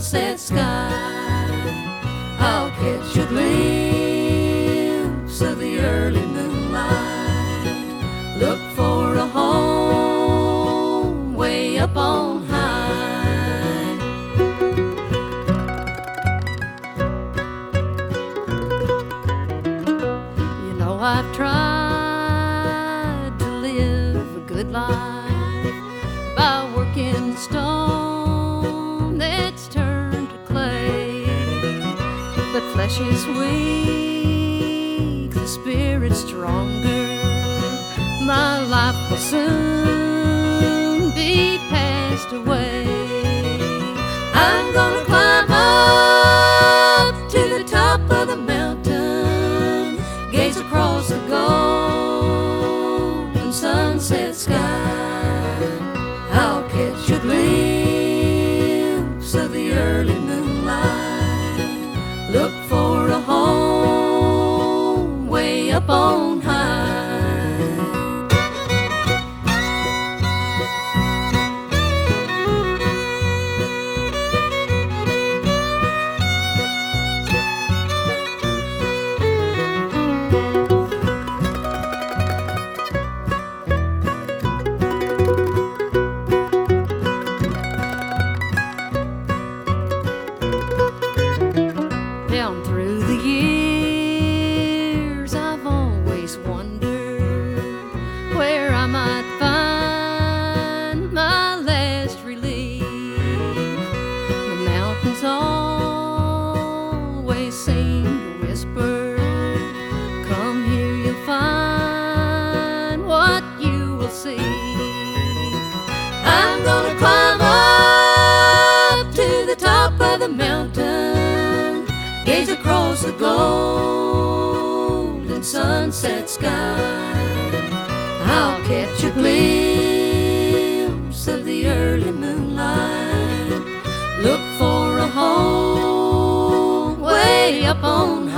sunset sky. I'll catch a glimpse of the early moonlight. Look for a home way up on high. You know, I've tried to live a good life by working stone But flesh is weak, the spirit's stronger. My life will soon be passed away. I'm gonna climb up to the top of the mountain, gaze across way whisper, Come here, you'll find what you will seek. I'm gonna climb up to the top of the mountain, gaze across the golden sunset sky. I'll catch a glimpse of the early moonlight. Look for a home way up on